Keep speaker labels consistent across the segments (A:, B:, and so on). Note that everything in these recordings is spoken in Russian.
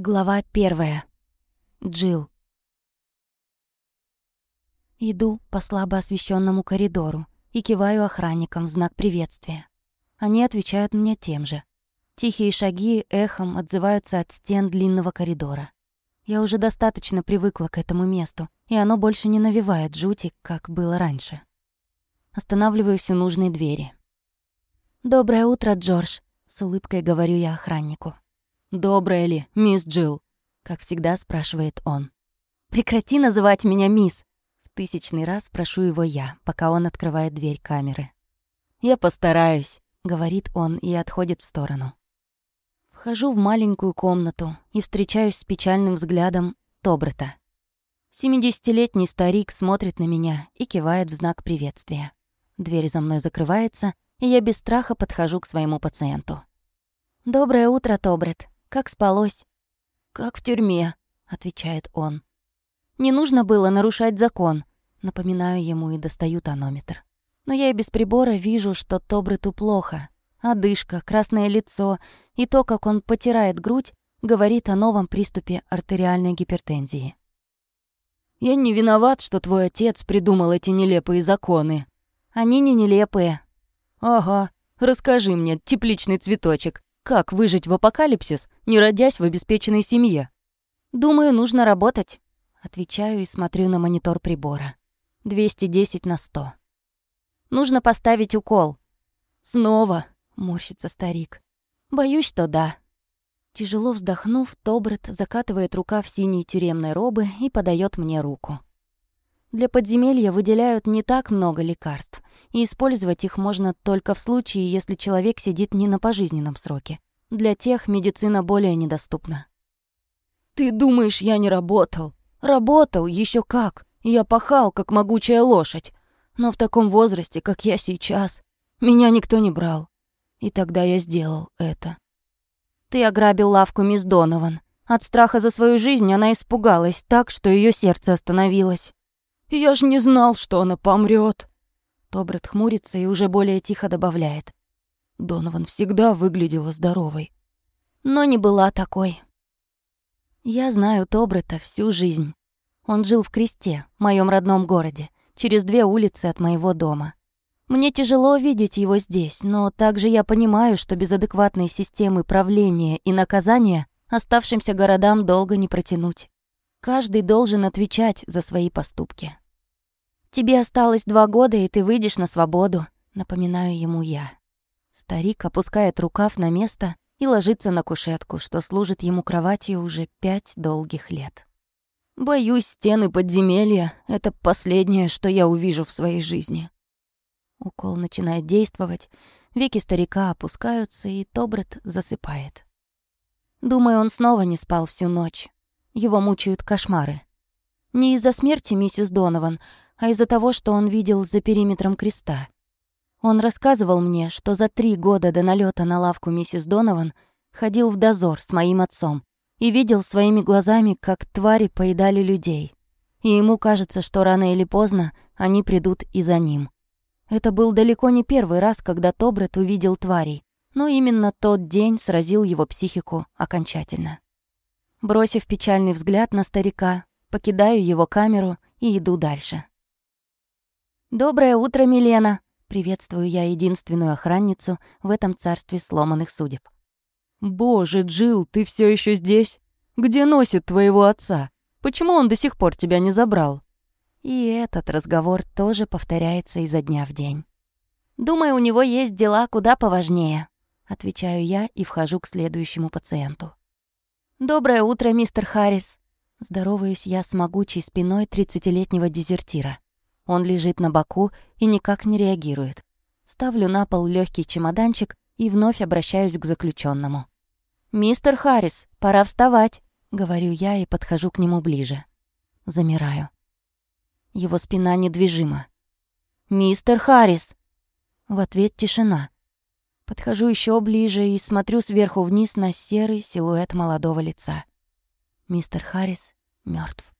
A: Глава первая. Джил. Иду по слабо освещенному коридору и киваю охранникам в знак приветствия. Они отвечают мне тем же. Тихие шаги эхом отзываются от стен длинного коридора. Я уже достаточно привыкла к этому месту, и оно больше не навевает жути, как было раньше. Останавливаюсь у нужной двери. «Доброе утро, Джордж», — с улыбкой говорю я охраннику.
B: «Добрая ли, мисс Джилл?» — как всегда спрашивает он.
A: «Прекрати называть меня мисс!» В тысячный раз прошу его я, пока он открывает дверь камеры.
B: «Я постараюсь», —
A: говорит он и отходит в сторону. Вхожу в маленькую комнату и встречаюсь с печальным взглядом Тобрета. Семидесятилетний старик смотрит на меня и кивает в знак приветствия. Дверь за мной закрывается, и я без страха подхожу к своему пациенту. «Доброе утро, Тобрет. Как спалось?»
B: «Как в тюрьме», — отвечает он.
A: «Не нужно было нарушать закон», — напоминаю ему и достаю тонометр. Но я и без прибора вижу, что Тобрету плохо. Одышка, красное лицо и то, как он потирает грудь, говорит о новом приступе артериальной гипертензии.
B: «Я не виноват, что твой отец придумал эти нелепые законы».
A: «Они не нелепые».
B: «Ага. Расскажи мне, тепличный цветочек, как выжить в апокалипсис, не родясь в обеспеченной семье?
A: Думаю, нужно работать. Отвечаю и смотрю на монитор прибора. 210 на 100. Нужно поставить укол.
B: Снова,
A: морщится старик. Боюсь, что да. Тяжело вздохнув, Тобрет закатывает рукав синей тюремной робы и подает мне руку. Для подземелья выделяют не так много лекарств, и использовать их можно только в случае, если человек сидит не на пожизненном сроке. Для тех медицина более недоступна.
B: «Ты думаешь, я не работал? Работал, еще как. Я пахал, как могучая лошадь. Но в таком возрасте, как я сейчас, меня никто не брал. И тогда я сделал это».
A: «Ты ограбил лавку мисс Донован. От страха за свою жизнь она испугалась так, что ее сердце остановилось».
B: Я ж не знал, что она помрет.
A: Тобрет хмурится и уже более тихо добавляет.
B: Донован всегда выглядела здоровой.
A: Но не была такой. Я знаю Тобрета всю жизнь. Он жил в Кресте, моем родном городе, через две улицы от моего дома. Мне тяжело видеть его здесь, но также я понимаю, что без адекватной системы правления и наказания оставшимся городам долго не протянуть. Каждый должен отвечать за свои поступки. «Тебе осталось два года, и ты выйдешь на свободу», — напоминаю ему я. Старик опускает рукав на место и ложится на кушетку, что служит ему кроватью уже пять долгих лет.
B: «Боюсь, стены подземелья — это последнее, что я увижу в своей жизни».
A: Укол начинает действовать, веки старика опускаются, и Тобрет засыпает. Думаю, он снова не спал всю ночь. Его мучают кошмары. Не из-за смерти миссис Донован, а из-за того, что он видел за периметром креста. Он рассказывал мне, что за три года до налета на лавку миссис Донован ходил в дозор с моим отцом и видел своими глазами, как твари поедали людей. И ему кажется, что рано или поздно они придут и за ним. Это был далеко не первый раз, когда Тобрет увидел тварей, но именно тот день сразил его психику окончательно. Бросив печальный взгляд на старика, покидаю его камеру и иду дальше. «Доброе утро, Милена!» Приветствую я единственную охранницу в этом царстве сломанных судеб.
B: «Боже, Джил, ты все еще здесь? Где носит твоего отца? Почему он до сих пор тебя не забрал?»
A: И этот разговор тоже повторяется изо дня в день. «Думаю, у него есть дела куда поважнее», — отвечаю я и вхожу к следующему пациенту. «Доброе утро, мистер Харрис!» Здороваюсь я с могучей спиной тридцатилетнего дезертира. Он лежит на боку и никак не реагирует. Ставлю на пол легкий чемоданчик и вновь обращаюсь к заключенному. «Мистер Харрис, пора вставать!» — говорю я и подхожу к нему ближе. Замираю. Его спина недвижима. «Мистер Харрис!» В ответ тишина. Подхожу еще ближе и смотрю сверху вниз на серый силуэт молодого лица. Мистер Харрис мертв.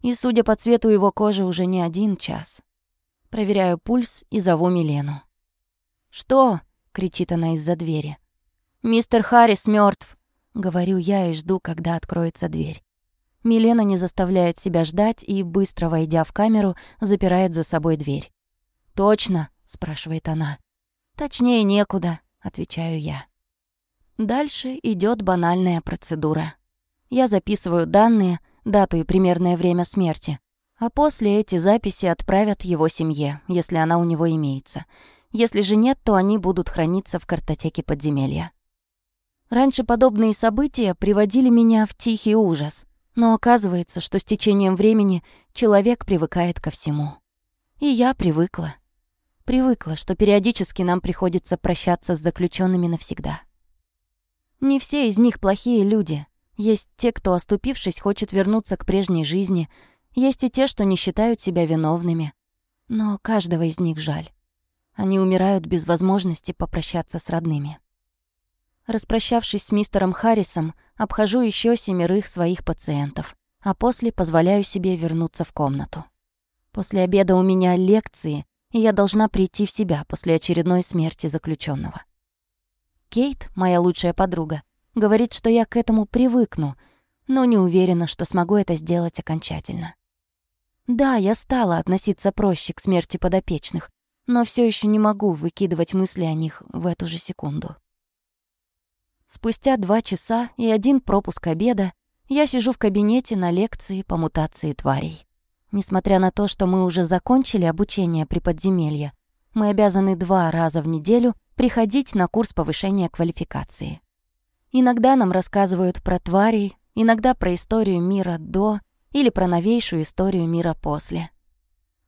A: И, судя по цвету его кожи, уже не один час. Проверяю пульс и зову Милену. «Что?» — кричит она из-за двери. «Мистер Харрис мертв. — говорю я и жду, когда откроется дверь. Милена не заставляет себя ждать и, быстро войдя в камеру, запирает за собой дверь. «Точно?» — спрашивает она. «Точнее некуда», — отвечаю я. Дальше идет банальная процедура. Я записываю данные, дату и примерное время смерти, а после эти записи отправят его семье, если она у него имеется. Если же нет, то они будут храниться в картотеке подземелья. Раньше подобные события приводили меня в тихий ужас. Но оказывается, что с течением времени человек привыкает ко всему. И я привыкла. Привыкла, что периодически нам приходится прощаться с заключенными навсегда. Не все из них плохие люди. Есть те, кто, оступившись, хочет вернуться к прежней жизни. Есть и те, что не считают себя виновными. Но каждого из них жаль. Они умирают без возможности попрощаться с родными. Распрощавшись с мистером Харрисом, обхожу еще семерых своих пациентов, а после позволяю себе вернуться в комнату. После обеда у меня лекции, и я должна прийти в себя после очередной смерти заключенного. Кейт, моя лучшая подруга, говорит, что я к этому привыкну, но не уверена, что смогу это сделать окончательно. Да, я стала относиться проще к смерти подопечных, но все еще не могу выкидывать мысли о них в эту же секунду. Спустя два часа и один пропуск обеда я сижу в кабинете на лекции по мутации тварей. Несмотря на то, что мы уже закончили обучение при подземелье, мы обязаны два раза в неделю приходить на курс повышения квалификации. Иногда нам рассказывают про тварей, иногда про историю мира до или про новейшую историю мира после.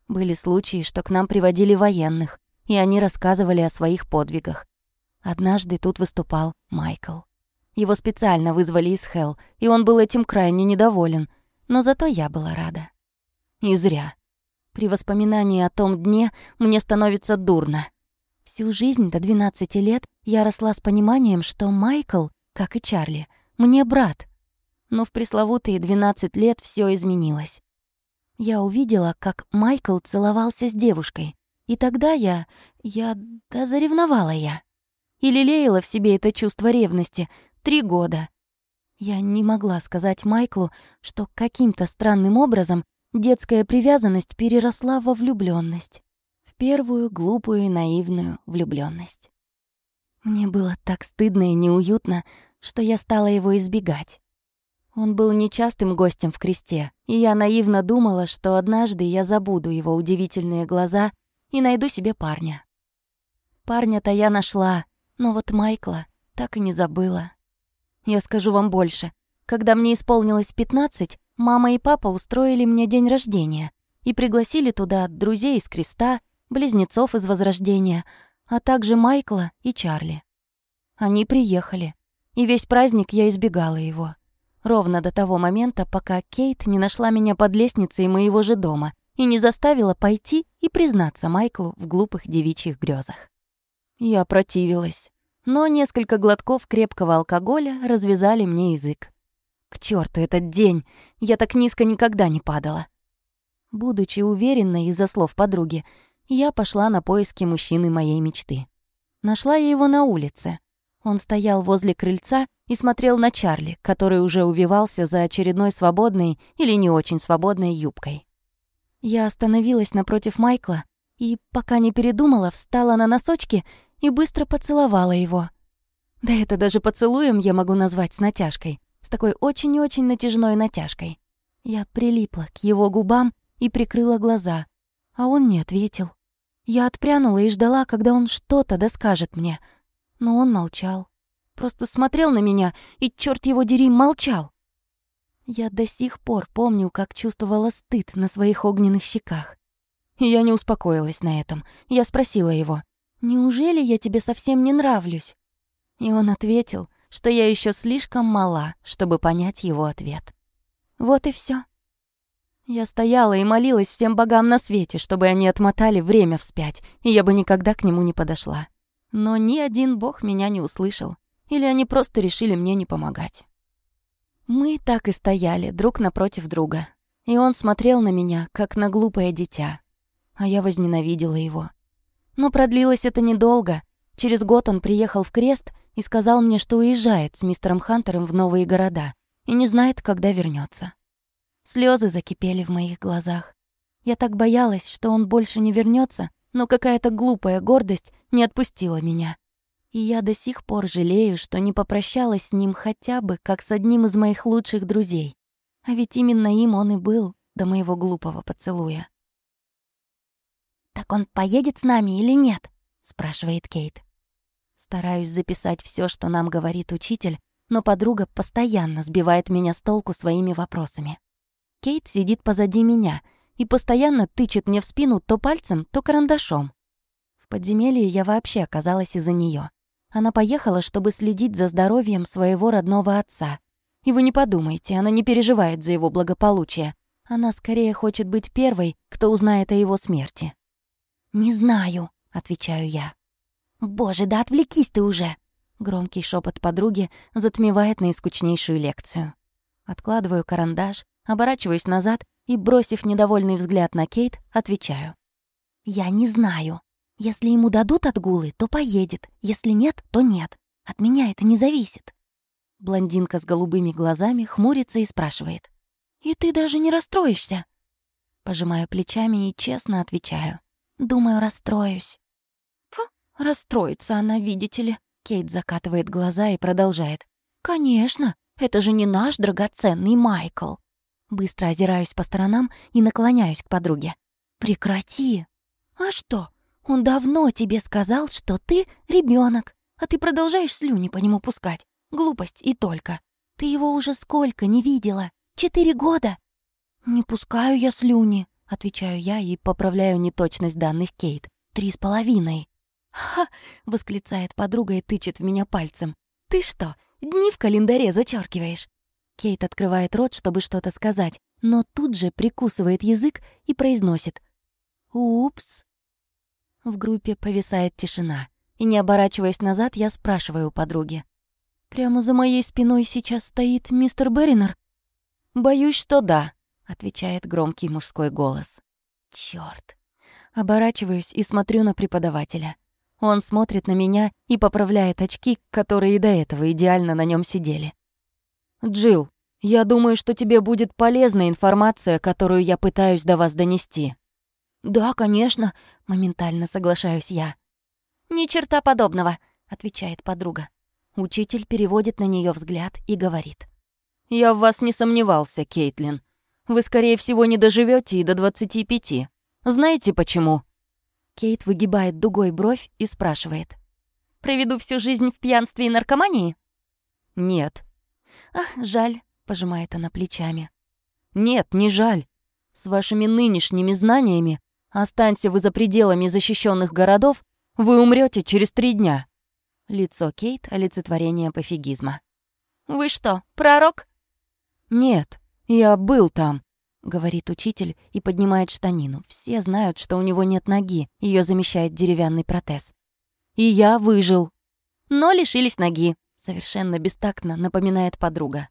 A: Были случаи, что к нам приводили военных, и они рассказывали о своих подвигах, Однажды тут выступал Майкл. Его специально вызвали из Хелл, и он был этим крайне недоволен, но зато я была рада. И зря. При воспоминании о том дне мне становится дурно. Всю жизнь до 12 лет я росла с пониманием, что Майкл, как и Чарли, мне брат. Но в пресловутые 12 лет все изменилось. Я увидела, как Майкл целовался с девушкой. И тогда я... я... да заревновала я и лелеяла в себе это чувство ревности три года. Я не могла сказать Майклу, что каким-то странным образом детская привязанность переросла во влюбленность, В первую глупую и наивную влюбленность. Мне было так стыдно и неуютно, что я стала его избегать. Он был нечастым гостем в кресте, и я наивно думала, что однажды я забуду его удивительные глаза и найду себе парня. Парня-то я нашла, но вот Майкла так и не забыла. Я скажу вам больше. Когда мне исполнилось 15, мама и папа устроили мне день рождения и пригласили туда друзей из Креста, близнецов из Возрождения, а также Майкла и Чарли. Они приехали, и весь праздник я избегала его. Ровно до того момента, пока Кейт не нашла меня под лестницей моего же дома и не заставила пойти и признаться Майклу в глупых девичьих грезах. Я противилась, но несколько глотков крепкого алкоголя развязали мне язык. К черту этот день! Я так низко никогда не падала. Будучи уверенной из-за слов подруги, я пошла на поиски мужчины моей мечты. Нашла я его на улице. Он стоял возле крыльца и смотрел на Чарли, который уже увивался за очередной свободной или не очень свободной юбкой. Я остановилась напротив Майкла и, пока не передумала, встала на носочки и быстро поцеловала его. Да это даже поцелуем я могу назвать с натяжкой, с такой очень-очень натяжной натяжкой. Я прилипла к его губам и прикрыла глаза, а он не ответил. Я отпрянула и ждала, когда он что-то доскажет мне, но он молчал. Просто смотрел на меня и, черт его дери, молчал. Я до сих пор помню, как чувствовала стыд на своих огненных щеках. Я не успокоилась на этом. Я спросила его, «Неужели я тебе совсем не нравлюсь?» И он ответил, что я еще слишком мала, чтобы понять его ответ. Вот и все. Я стояла и молилась всем богам на свете, чтобы они отмотали время вспять, и я бы никогда к нему не подошла. Но ни один бог меня не услышал, или они просто решили мне не помогать. Мы так и стояли друг напротив друга, и он смотрел на меня, как на глупое дитя, а я возненавидела его. Но продлилось это недолго. Через год он приехал в Крест и сказал мне, что уезжает с мистером Хантером в новые города и не знает, когда вернется. Слезы закипели в моих глазах. Я так боялась, что он больше не вернется, но какая-то глупая гордость не отпустила меня. И я до сих пор жалею, что не попрощалась с ним хотя бы как с одним из моих лучших друзей. А ведь именно им он и был до моего глупого поцелуя.
B: «Так он поедет с нами или нет?» — спрашивает Кейт.
A: Стараюсь записать все, что нам говорит учитель, но подруга постоянно сбивает меня с толку своими вопросами. Кейт сидит позади меня и постоянно тычет мне в спину то пальцем, то карандашом. В подземелье я вообще оказалась из-за нее. Она поехала, чтобы следить за здоровьем своего родного отца. И вы не подумайте, она не переживает за его благополучие. Она скорее хочет быть первой, кто узнает о его смерти.
B: «Не знаю», — отвечаю я. «Боже, да отвлекись ты уже!»
A: Громкий шепот подруги затмевает наискучнейшую лекцию. Откладываю карандаш, оборачиваюсь назад и, бросив недовольный взгляд на Кейт, отвечаю.
B: «Я не знаю. Если ему дадут отгулы, то поедет. Если нет, то нет. От меня это не зависит».
A: Блондинка с голубыми глазами хмурится и спрашивает.
B: «И ты даже не расстроишься?»
A: Пожимаю плечами и честно отвечаю.
B: «Думаю, расстроюсь».
A: «Фу, расстроится она, видите ли». Кейт закатывает глаза и продолжает.
B: «Конечно, это же не наш драгоценный Майкл».
A: Быстро озираюсь по сторонам и наклоняюсь к подруге.
B: «Прекрати! А что, он давно тебе сказал, что ты ребенок, а ты продолжаешь слюни по нему пускать. Глупость и только. Ты его уже сколько не видела? Четыре года?» «Не пускаю я слюни», — отвечаю я и поправляю неточность данных Кейт. «Три с половиной».
A: «Ха!» — восклицает подруга и тычет в меня пальцем. «Ты что, дни в календаре зачеркиваешь?» Кейт открывает рот, чтобы что-то сказать, но тут же прикусывает язык и произносит «Упс». В группе повисает тишина, и, не оборачиваясь назад, я спрашиваю у подруги. «Прямо за моей спиной сейчас стоит мистер Беринер?» «Боюсь, что да», — отвечает громкий мужской голос. «Чёрт!» Оборачиваюсь и смотрю на преподавателя. Он смотрит на меня и поправляет очки, которые и до этого идеально на нем сидели. Джилл, я думаю, что тебе будет полезна информация, которую я пытаюсь до вас донести».
B: «Да, конечно», — моментально соглашаюсь я.
A: «Ни черта подобного», — отвечает подруга. Учитель переводит на нее взгляд и говорит. «Я в вас не сомневался, Кейтлин. Вы, скорее всего, не доживете и до двадцати пяти. Знаете почему?» Кейт выгибает дугой бровь и спрашивает. «Проведу всю жизнь в пьянстве и наркомании?» «Нет»,
B: «Ах, жаль», — пожимает она плечами.
A: «Нет, не жаль. С вашими нынешними знаниями, останься вы за пределами защищенных городов, вы умрете через три дня». Лицо Кейт — олицетворение пофигизма.
B: «Вы что, пророк?»
A: «Нет, я был там», — говорит учитель и поднимает штанину. Все знают, что у него нет ноги, ее замещает деревянный протез. «И я выжил».
B: «Но лишились ноги»,
A: Совершенно бестактно напоминает подруга.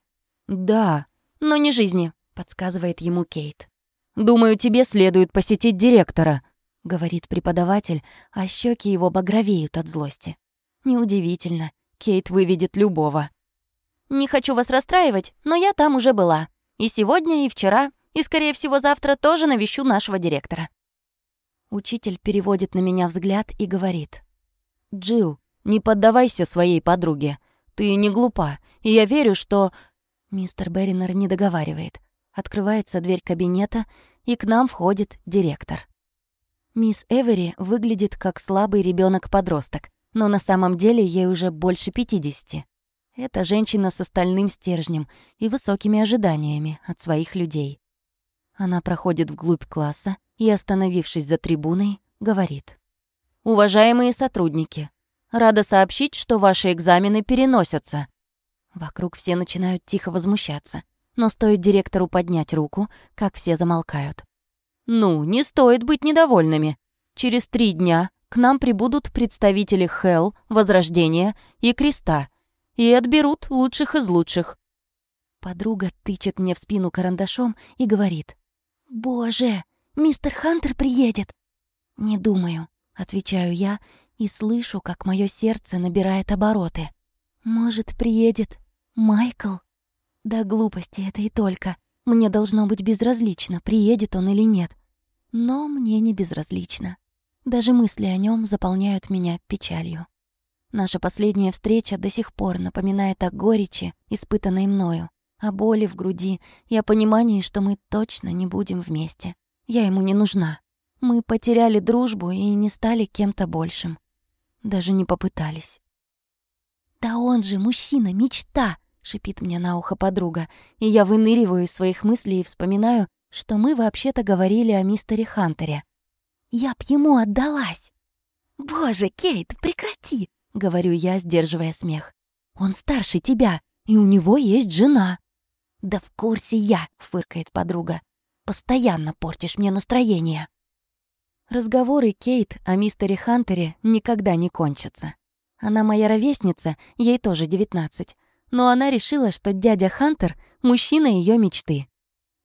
B: «Да, но не жизни», — подсказывает ему Кейт.
A: «Думаю, тебе следует посетить директора», — говорит преподаватель, а щеки его багровеют от злости. Неудивительно, Кейт выведет любого.
B: «Не хочу вас расстраивать, но я там уже была. И сегодня, и вчера, и, скорее всего, завтра тоже навещу нашего директора».
A: Учитель переводит на меня взгляд и говорит. «Джилл, не поддавайся своей подруге. Ты не глупа, и я верю, что...» Мистер Беринер не договаривает. Открывается дверь кабинета, и к нам входит директор. Мисс Эвери выглядит как слабый ребенок подросток но на самом деле ей уже больше 50. Это женщина с остальным стержнем и высокими ожиданиями от своих людей. Она проходит вглубь класса и, остановившись за трибуной, говорит. «Уважаемые сотрудники, Рада сообщить, что ваши экзамены переносятся». Вокруг все начинают тихо возмущаться, но стоит директору поднять руку, как все замолкают. «Ну, не стоит быть недовольными. Через три дня к нам прибудут представители Хелл, Возрождения и Креста и отберут лучших из лучших». Подруга тычет мне в спину карандашом и говорит.
B: «Боже, мистер Хантер приедет!»
A: «Не думаю», — отвечаю я и слышу, как мое сердце набирает обороты. Может, приедет Майкл? Да глупости это и только. Мне должно быть безразлично, приедет он или нет. Но мне не безразлично. Даже мысли о нем заполняют меня печалью. Наша последняя встреча до сих пор напоминает о горечи, испытанной мною, о боли в груди и о понимании, что мы точно не будем вместе. Я ему не нужна. Мы потеряли дружбу и не стали кем-то большим. Даже не попытались. «Да он же мужчина, мечта!» — шипит мне на ухо подруга, и я выныриваю из своих мыслей и вспоминаю, что мы вообще-то говорили о мистере Хантере. «Я б ему отдалась!» «Боже, Кейт, прекрати!» — говорю я, сдерживая смех. «Он старше тебя, и у него есть жена!» «Да в курсе я!» — фыркает подруга. «Постоянно портишь мне настроение!» Разговоры Кейт о мистере Хантере никогда не кончатся. Она моя ровесница, ей тоже девятнадцать, но она решила, что дядя Хантер — мужчина ее мечты.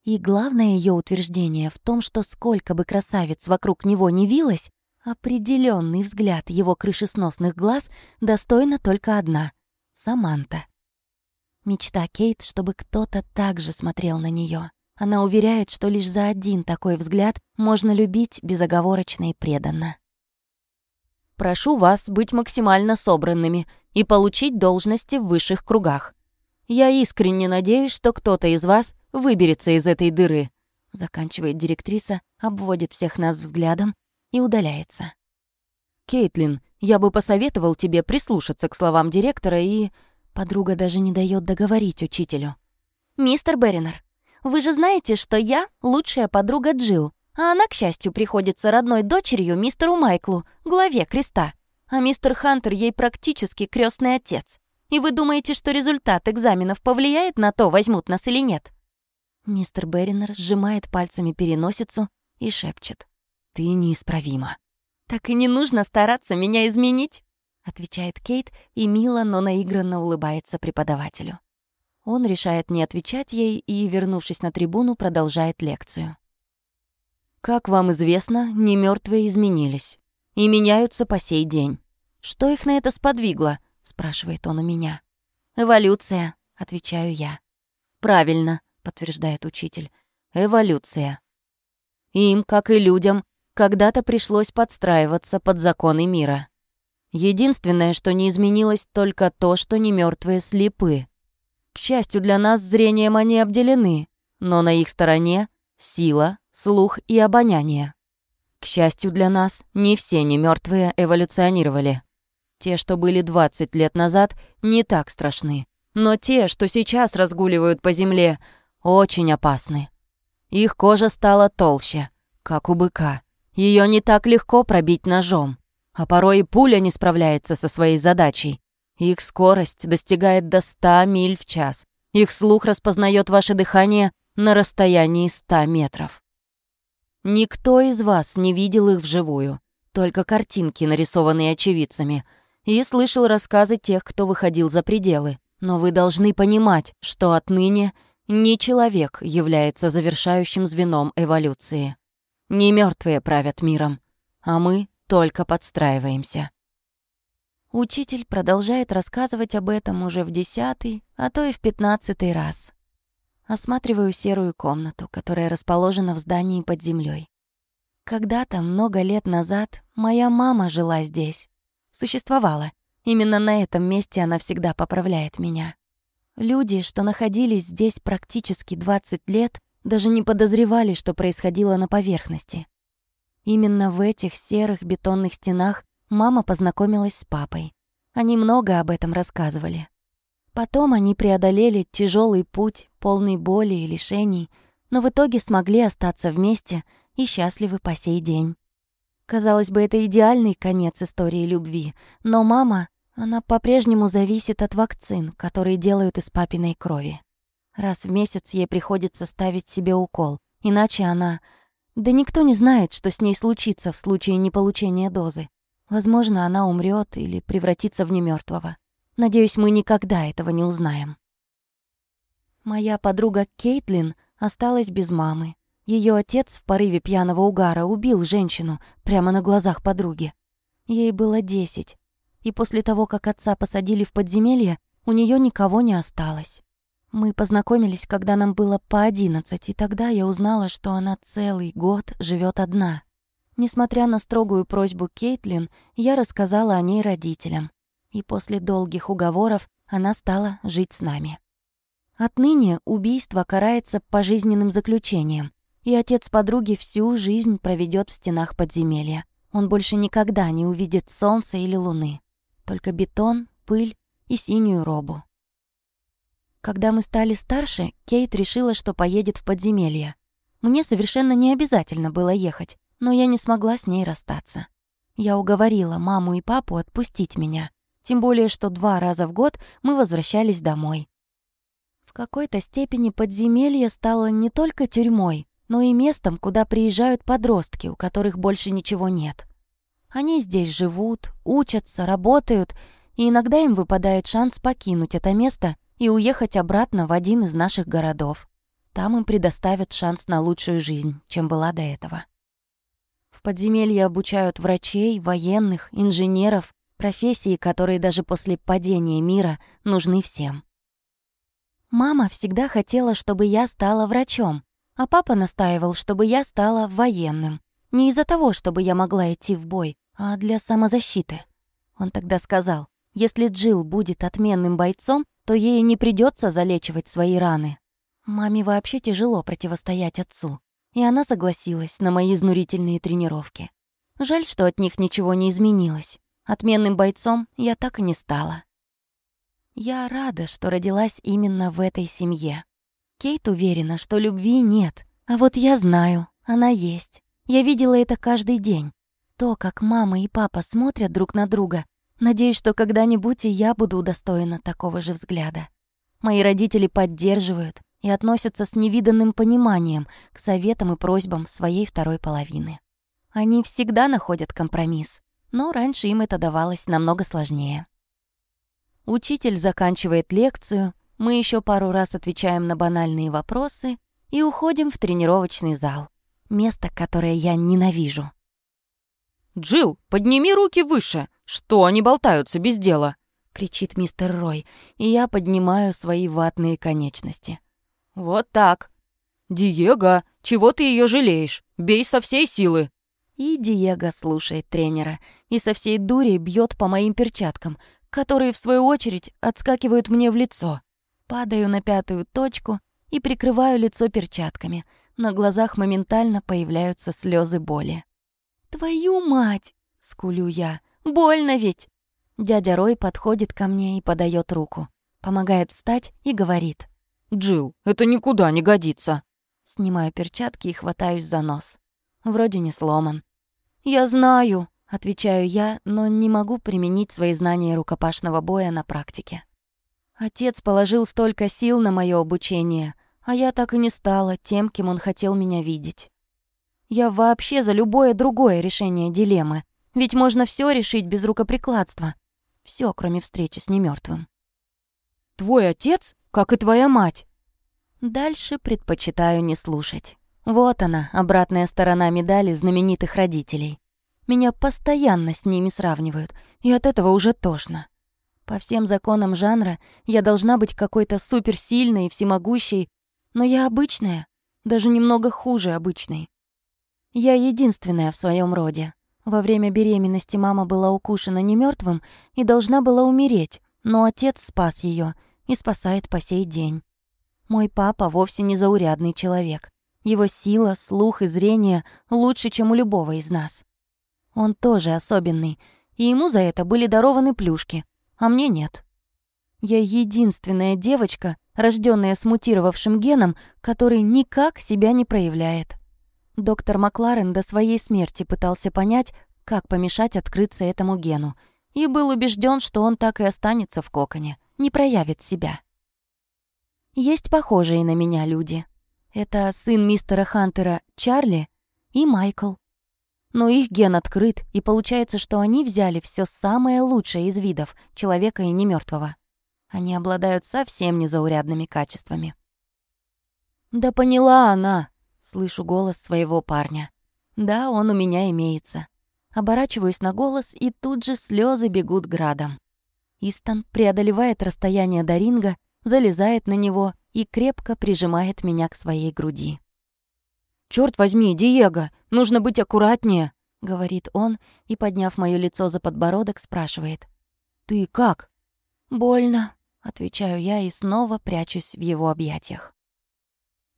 A: И главное ее утверждение в том, что сколько бы красавиц вокруг него не вилось, определенный взгляд его крышесносных глаз достойна только одна — Саманта. Мечта Кейт, чтобы кто-то так же смотрел на нее. Она уверяет, что лишь за один такой взгляд можно любить безоговорочно и преданно. «Прошу вас быть максимально собранными и получить должности в высших кругах. Я искренне надеюсь, что кто-то из вас выберется из этой дыры», заканчивает директриса, обводит всех нас взглядом и удаляется. «Кейтлин, я бы посоветовал тебе прислушаться к словам директора и...» Подруга даже не дает договорить учителю. «Мистер Беринер, вы же знаете, что я лучшая подруга Джилл, а она, к счастью, приходится родной дочерью мистеру Майклу, главе креста. А мистер Хантер ей практически крестный отец. И вы думаете, что результат экзаменов повлияет на то, возьмут нас или нет?» Мистер Беринер сжимает пальцами переносицу и шепчет. «Ты неисправима». «Так и не нужно стараться меня изменить отвечает Кейт и мило, но наигранно улыбается преподавателю. Он решает не отвечать ей и, вернувшись на трибуну, продолжает лекцию. Как вам известно, немертвые изменились и меняются по сей день. Что их на это сподвигло? спрашивает он у меня. Эволюция, отвечаю я. Правильно, подтверждает учитель. Эволюция. Им, как и людям, когда-то пришлось подстраиваться под законы мира. Единственное, что не изменилось, только то, что не мертвые слепы. К счастью для нас, зрением они обделены, но на их стороне сила, слух и обоняние. К счастью для нас, не все немертвые эволюционировали. Те, что были 20 лет назад, не так страшны. Но те, что сейчас разгуливают по земле, очень опасны. Их кожа стала толще, как у быка. Ее не так легко пробить ножом. А порой и пуля не справляется со своей задачей. Их скорость достигает до 100 миль в час. Их слух распознает ваше дыхание на расстоянии 100 метров. Никто из вас не видел их вживую, только картинки, нарисованные очевидцами, и слышал рассказы тех, кто выходил за пределы. Но вы должны понимать, что отныне не человек является завершающим звеном эволюции. Не мертвые правят миром, а мы только подстраиваемся. Учитель продолжает рассказывать об этом уже в десятый, а то и в пятнадцатый раз. Осматриваю серую комнату, которая расположена в здании под землей. Когда-то, много лет назад, моя мама жила здесь. Существовала. Именно на этом месте она всегда поправляет меня. Люди, что находились здесь практически 20 лет, даже не подозревали, что происходило на поверхности. Именно в этих серых бетонных стенах мама познакомилась с папой. Они много об этом рассказывали. Потом они преодолели тяжелый путь, полный боли и лишений, но в итоге смогли остаться вместе и счастливы по сей день. Казалось бы, это идеальный конец истории любви, но мама, она по-прежнему зависит от вакцин, которые делают из папиной крови. Раз в месяц ей приходится ставить себе укол, иначе она да никто не знает, что с ней случится в случае неполучения дозы. Возможно, она умрет или превратится в немертвого. Надеюсь, мы никогда этого не узнаем. Моя подруга Кейтлин осталась без мамы. Ее отец в порыве пьяного угара убил женщину прямо на глазах подруги. Ей было десять. И после того, как отца посадили в подземелье, у нее никого не осталось. Мы познакомились, когда нам было по одиннадцать, и тогда я узнала, что она целый год живет одна. Несмотря на строгую просьбу Кейтлин, я рассказала о ней родителям. И после долгих уговоров она стала жить с нами. Отныне убийство карается пожизненным заключением, и отец подруги всю жизнь проведет в стенах подземелья. Он больше никогда не увидит солнца или луны. Только бетон, пыль и синюю робу. Когда мы стали старше, Кейт решила, что поедет в подземелье. Мне совершенно не обязательно было ехать, но я не смогла с ней расстаться. Я уговорила маму и папу отпустить меня, тем более, что два раза в год мы возвращались домой какой-то степени подземелье стало не только тюрьмой, но и местом, куда приезжают подростки, у которых больше ничего нет. Они здесь живут, учатся, работают, и иногда им выпадает шанс покинуть это место и уехать обратно в один из наших городов. Там им предоставят шанс на лучшую жизнь, чем была до этого. В подземелье обучают врачей, военных, инженеров, профессии, которые даже после падения мира нужны всем. Мама всегда хотела, чтобы я стала врачом, а папа настаивал, чтобы я стала военным. Не из-за того, чтобы я могла идти в бой, а для самозащиты. Он тогда сказал, если Джилл будет отменным бойцом, то ей не придется залечивать свои раны. Маме вообще тяжело противостоять отцу, и она согласилась на мои изнурительные тренировки. Жаль, что от них ничего не изменилось. Отменным бойцом я так и не стала. Я рада, что родилась именно в этой семье. Кейт уверена, что любви нет, а вот я знаю, она есть. Я видела это каждый день. То, как мама и папа смотрят друг на друга, надеюсь, что когда-нибудь и я буду удостоена такого же взгляда. Мои родители поддерживают и относятся с невиданным пониманием к советам и просьбам своей второй половины. Они всегда находят компромисс, но раньше им это давалось намного сложнее. Учитель заканчивает лекцию, мы еще пару раз отвечаем на банальные вопросы и уходим в тренировочный зал. Место, которое я ненавижу.
B: Джил, подними руки выше! Что они болтаются без дела?»
A: — кричит мистер Рой, и я поднимаю свои ватные конечности.
B: «Вот так. Диего, чего ты ее жалеешь? Бей со всей силы!»
A: И Диего слушает тренера и со всей дури бьет по моим перчаткам, которые, в свою очередь, отскакивают мне в лицо. Падаю на пятую точку и прикрываю лицо перчатками. На глазах моментально появляются слезы боли. «Твою мать!» — скулю я. «Больно ведь!» Дядя Рой подходит ко мне и подает руку. Помогает встать и говорит.
B: Джил, это никуда не годится!»
A: Снимаю перчатки и хватаюсь за нос. Вроде не сломан. «Я знаю!» Отвечаю я, но не могу применить свои знания рукопашного боя на практике. Отец положил столько сил на мое обучение, а я так и не стала тем, кем он хотел меня видеть. Я вообще за любое другое решение дилеммы, ведь можно все решить без рукоприкладства. Все, кроме встречи с немертвым.
B: «Твой отец, как и твоя мать?»
A: Дальше предпочитаю не слушать. Вот она, обратная сторона медали знаменитых родителей. Меня постоянно с ними сравнивают, и от этого уже тошно. По всем законам жанра я должна быть какой-то суперсильной и всемогущей, но я обычная, даже немного хуже обычной. Я единственная в своем роде. Во время беременности мама была укушена не мертвым и должна была умереть, но отец спас ее и спасает по сей день. Мой папа вовсе не заурядный человек. Его сила, слух и зрение лучше, чем у любого из нас. Он тоже особенный, и ему за это были дарованы плюшки, а мне нет. Я единственная девочка, рожденная с мутировавшим геном, который никак себя не проявляет. Доктор Макларен до своей смерти пытался понять, как помешать открыться этому гену, и был убежден, что он так и останется в коконе, не проявит себя. Есть похожие на меня люди. Это сын мистера Хантера Чарли и Майкл но их ген открыт, и получается, что они взяли все самое лучшее из видов, человека и немертвого. Они обладают совсем незаурядными качествами. «Да поняла она!» — слышу голос своего парня. «Да, он у меня имеется. Оборачиваюсь на голос, и тут же слезы бегут градом. Истон преодолевает расстояние до ринга, залезает на него и крепко прижимает меня к своей груди.
B: «Чёрт возьми, Диего, нужно быть аккуратнее», — говорит он и, подняв моё лицо за подбородок, спрашивает. «Ты как?»
A: «Больно», — отвечаю я и снова прячусь в его объятиях.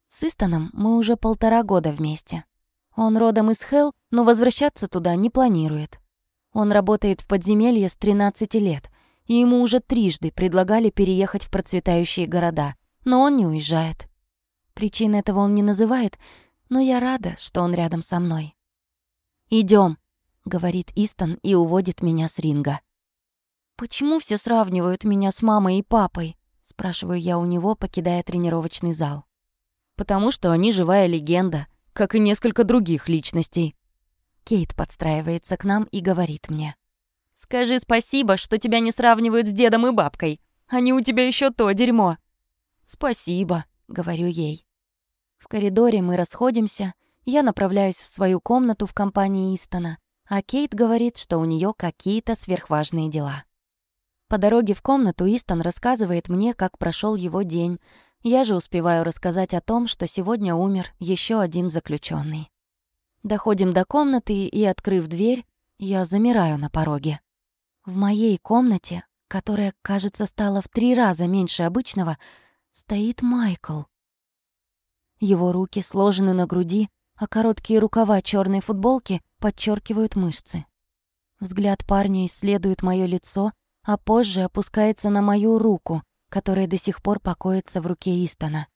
A: С Истоном мы уже полтора года вместе. Он родом из Хелл, но возвращаться туда не планирует. Он работает в подземелье с 13 лет, и ему уже трижды предлагали переехать в процветающие города, но он не уезжает. Причин этого он не называет, но я рада, что он рядом со мной. Идем, говорит Истон и уводит меня с ринга. «Почему все сравнивают меня с мамой и папой?» — спрашиваю я у него, покидая тренировочный зал.
B: «Потому что они живая легенда, как и несколько других личностей».
A: Кейт подстраивается к нам и говорит мне. «Скажи спасибо, что тебя не сравнивают с дедом и бабкой. Они у тебя еще то дерьмо».
B: «Спасибо», — говорю ей.
A: В коридоре мы расходимся, я направляюсь в свою комнату в компании Истона, а Кейт говорит, что у нее какие-то сверхважные дела. По дороге в комнату Истон рассказывает мне, как прошел его день. Я же успеваю рассказать о том, что сегодня умер еще один заключенный. Доходим до комнаты, и, открыв дверь, я замираю на пороге. В моей комнате, которая, кажется, стала в три раза меньше обычного, стоит Майкл. Его руки сложены на груди, а короткие рукава черной футболки подчеркивают мышцы. Взгляд парня исследует мое лицо, а позже опускается на мою руку, которая до сих пор покоится в руке Истона.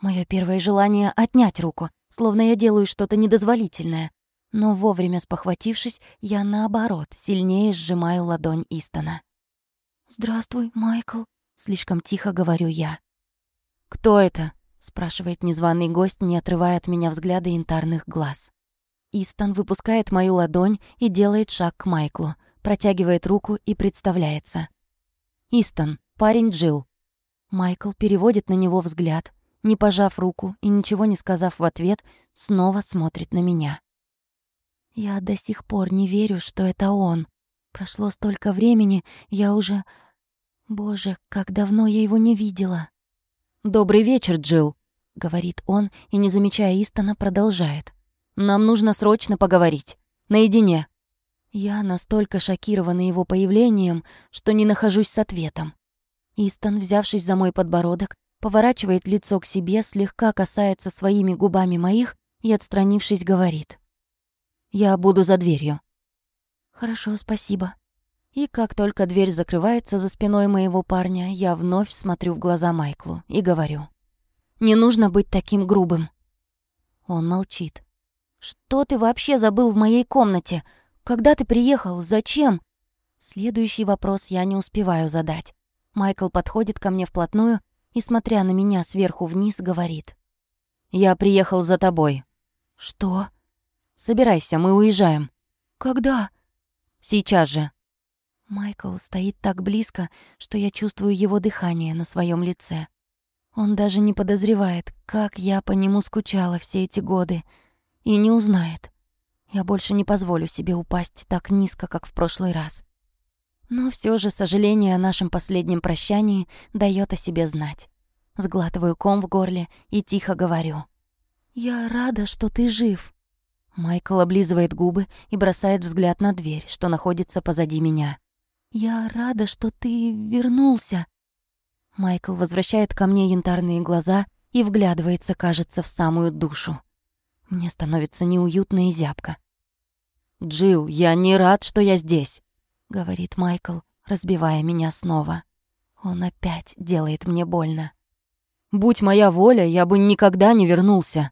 A: Мое первое желание — отнять руку, словно я делаю что-то недозволительное. Но вовремя спохватившись, я, наоборот, сильнее сжимаю ладонь Истона. «Здравствуй, Майкл», — слишком тихо говорю я.
B: «Кто это?»
A: спрашивает незваный гость, не отрывая от меня взгляда янтарных глаз. Истон выпускает мою ладонь и делает шаг к Майклу, протягивает руку и представляется. «Истон, парень Джилл». Майкл переводит на него взгляд, не пожав руку и ничего не сказав в ответ, снова смотрит на меня. Я до сих пор не верю, что это он. Прошло столько времени, я уже... Боже, как давно я его не видела.
B: «Добрый вечер, Джилл», —
A: говорит он и, не замечая Истона, продолжает.
B: «Нам нужно срочно поговорить. Наедине».
A: Я настолько шокирована его появлением, что не нахожусь с ответом. Истон, взявшись за мой подбородок, поворачивает лицо к себе, слегка касается своими губами моих и, отстранившись, говорит. «Я буду за дверью». «Хорошо, спасибо», и как только дверь закрывается за спиной моего парня, я вновь смотрю в глаза Майклу и говорю. «Не нужно быть таким грубым». Он молчит. «Что ты вообще забыл в моей комнате? Когда ты приехал? Зачем?» Следующий вопрос я не успеваю задать. Майкл подходит ко мне вплотную и, смотря на меня сверху вниз, говорит.
B: «Я приехал за тобой».
A: «Что?»
B: «Собирайся, мы уезжаем».
A: «Когда?»
B: «Сейчас же».
A: Майкл стоит так близко, что я чувствую его дыхание на своем лице. Он даже не подозревает, как я по нему скучала все эти годы, и не узнает. Я больше не позволю себе упасть так низко, как в прошлый раз. Но все же сожаление о нашем последнем прощании дает о себе знать. Сглатываю ком в горле и тихо говорю. «Я рада, что ты жив». Майкл облизывает губы и бросает взгляд на дверь, что находится позади меня. «Я рада, что ты вернулся». Майкл возвращает ко мне янтарные глаза и вглядывается, кажется, в самую душу. Мне становится неуютно и зябко.
B: «Джилл, я не рад, что я здесь», —
A: говорит Майкл, разбивая меня снова. Он опять делает мне больно.
B: «Будь моя воля, я бы никогда не вернулся».